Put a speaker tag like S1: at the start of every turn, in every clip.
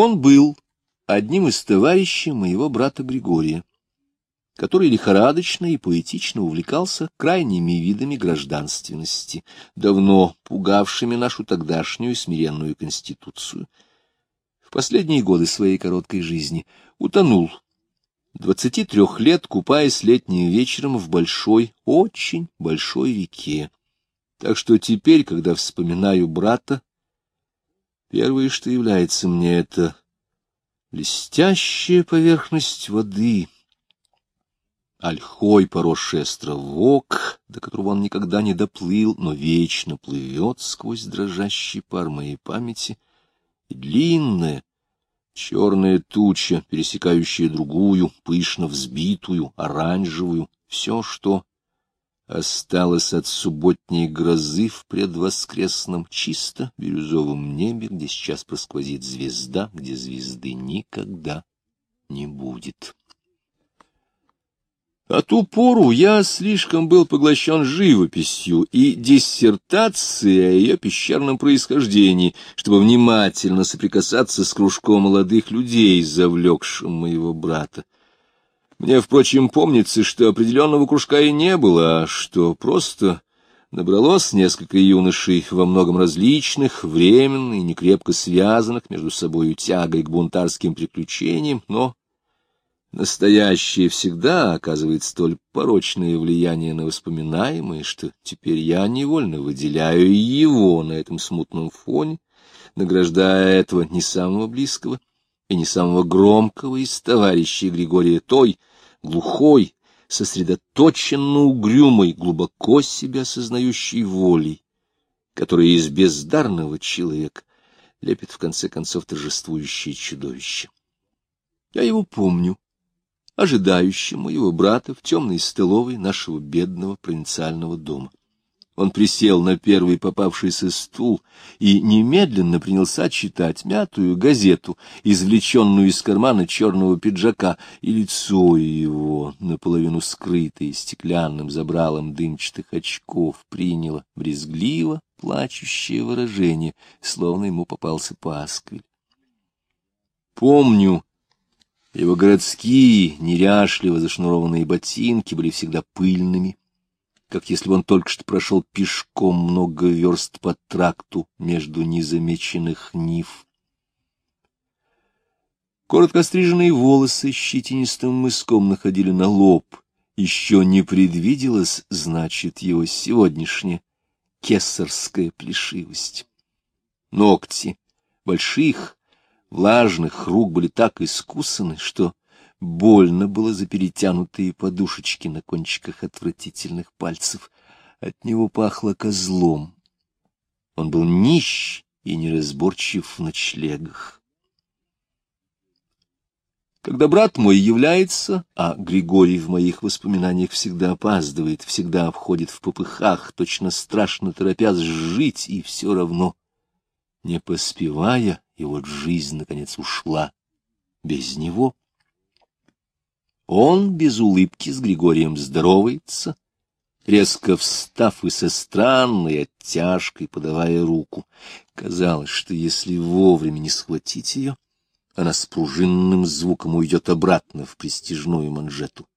S1: Он был одним из товарищей моего брата Григория, который лихорадочно и поэтично увлекался крайними видами гражданственности, давно пугавшими нашу тогдашнюю смиренную конституцию. В последние годы своей короткой жизни утонул, двадцати трех лет купаясь летним вечером в большой, очень большой реке. Так что теперь, когда вспоминаю брата, первое, что является мне, это блестящая поверхность воды, ольхой поросший островок, до которого он никогда не доплыл, но вечно плывет сквозь дрожащий пар моей памяти, и длинная, черная туча, пересекающая другую, пышно взбитую, оранжевую, все, что осталось от субботней грозы в предвоскресном чисто бирюзовом небе, где сейчас просквозит звезда, где звезды никогда не будет. А ту пору я слишком был поглощен живописью и диссертацией о ее пещерном происхождении, чтобы внимательно соприкасаться с кружком молодых людей, завлекшим моего брата. Мне, впрочем, помнится, что определенного кружка и не было, а что просто набралось несколько юношей во многом различных, временно и некрепко связанных между собой тягой к бунтарским приключениям, но Настоящее всегда оказывает столь порочное влияние на воспоминаемое, что теперь я невольно выделяю его на этом смутном фоне, награждая этого не самого близкого и не самого громкого из товарищей Григория той, глухой, сосредоточенно угрюмой, глубоко себя сознающей волей, которая из бездарного человека лепит в конце концов торжествующее чудовище. Я его помню ожидающим моего брата в темной столовой нашего бедного провинциального дома. Он присел на первый попавшийся стул и немедленно принялся читать мятую газету, извлеченную из кармана черного пиджака, и лицо его, наполовину скрытое стеклянным забралом дымчатых очков, приняло брезгливо плачущее выражение, словно ему попался пасквиль. Помню, его городские, неряшливо зашнурованные ботинки были всегда пыльными, как если бы он только что прошел пешком много верст по тракту между незамеченных нив. Коротко стриженные волосы щетинистым мыском находили на лоб. Еще не предвиделась, значит, его сегодняшняя кесарская плешивость. Ногти больших, влажных рук были так искусаны, что больно было за перетянутые подушечки на кончиках отвратительных пальцев. От него пахло козлом. Он был нищ и неразборчив в ночлегах. Когда брат мой является, а Григорий в моих воспоминаниях всегда опаздывает, всегда обходит в попыхах, точно страшно торопясь жить, и все равно, не поспевая, и вот жизнь, наконец, ушла без него. Он без улыбки с Григорием здоровается, резко встав и со странной оттяжкой подавая руку. Казалось, что если вовремя не схватить ее, она с пружинным звуком уйдет обратно в престижную манжету.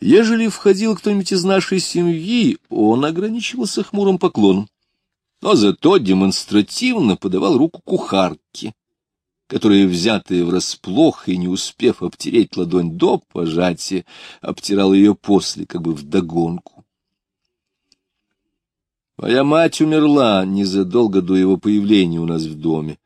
S1: Ежели входил кто-нибудь из нашей семьи, он ограничивался хмурым поклоном но зато демонстративно подавал руку кухарке, которая, взятая врасплох и не успев обтереть ладонь до пожатия, обтирала ее после, как бы вдогонку. Моя мать умерла незадолго до его появления у нас в доме.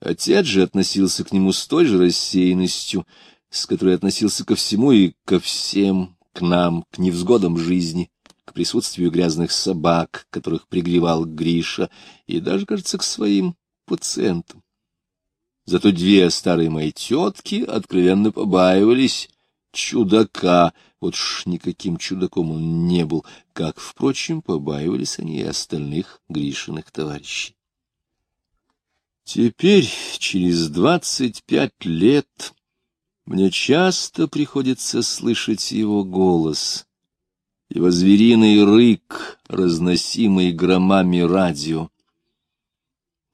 S1: Отец же относился к нему с той же рассеянностью, с которой относился ко всему и ко всем, к нам, к невзгодам жизни к присутствию грязных собак, которых пригревал Гриша, и даже, кажется, к своим пациентам. Зато две старые мои тетки откровенно побаивались чудака. Вот ж никаким чудаком он не был, как, впрочем, побаивались они и остальных Гришиных товарищей. Теперь, через двадцать пять лет, мне часто приходится слышать его голос — его звериный рык, разносимый громами радио.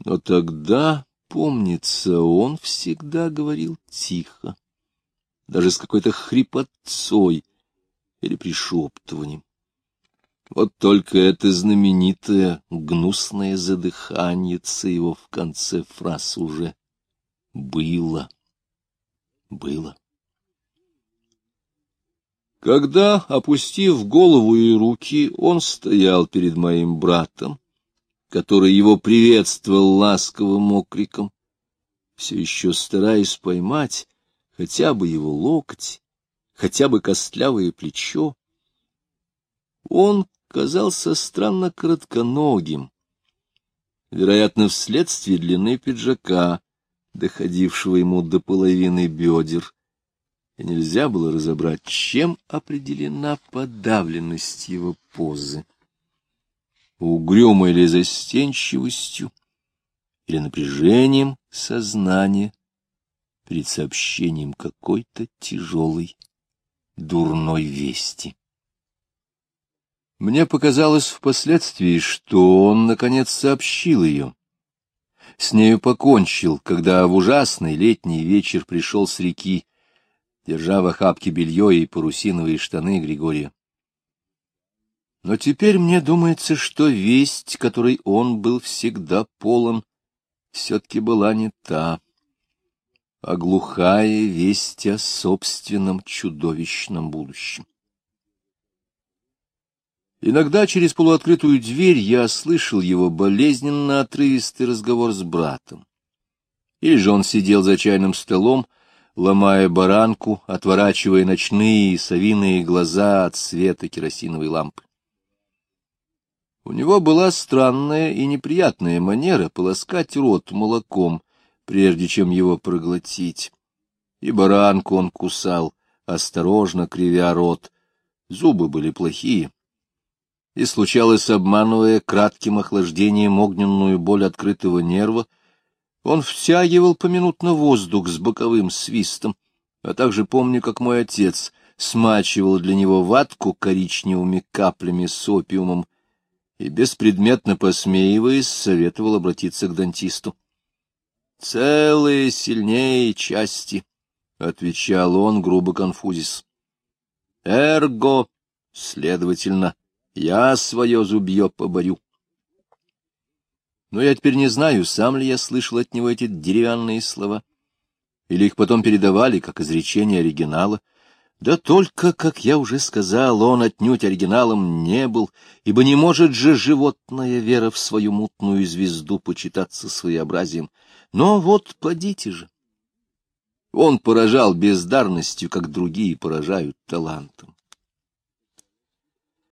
S1: Но тогда, помнится, он всегда говорил тихо, даже с какой-то хрипотцой или пришептыванием. Вот только это знаменитое гнусное задыхание его в конце фраз уже было. Было. Когда, опустив голову и руки, он стоял перед моим братом, который его приветствовал ласковым окриком, все еще стараясь поймать хотя бы его локоть, хотя бы костлявое плечо, он казался странно коротконогим, вероятно, вследствие длины пиджака, доходившего ему до половины бедер, и нельзя было разобрать, чем определена подавленность его позы. Угрюмой или застенчивостью, или напряжением сознания перед сообщением какой-то тяжелой, дурной вести. Мне показалось впоследствии, что он, наконец, сообщил ее. С нею покончил, когда в ужасный летний вечер пришел с реки, держа в охапке белье и парусиновые штаны Григория. Но теперь мне думается, что весть, которой он был всегда полон, все-таки была не та, а глухая весть о собственном чудовищном будущем. Иногда через полуоткрытую дверь я слышал его болезненно отрывистый разговор с братом. Или же он сидел за чайным столом, ломая баранку, отворачивая ночные совиные глаза от света керосиновой лампы. У него была странная и неприятная манера полоскать рот молоком, прежде чем его проглотить. И баранку он кусал, осторожно кривя рот. Зубы были плохие, и случалось, обманывая кратким охлаждением огненную боль открытого нерва, он втягивал поминутно воздух с боковым свистом, а также помню, как мой отец смачивал для него ватку коричневыми каплями с опиумом и, беспредметно посмеиваясь, советовал обратиться к дантисту. — Целые сильнее части, — отвечал он, грубо конфузис. — Эрго, следовательно, — я свое зубье поборю. Но я теперь не знаю, сам ли я слышал от него эти деревянные слова, или их потом передавали, как изречение оригинала. Да только, как я уже сказал, он отнюдь оригиналом не был, ибо не может же животная вера в свою мутную звезду почитаться своеобразием. Но вот подите же. Он поражал бездарностью, как другие поражают талантом.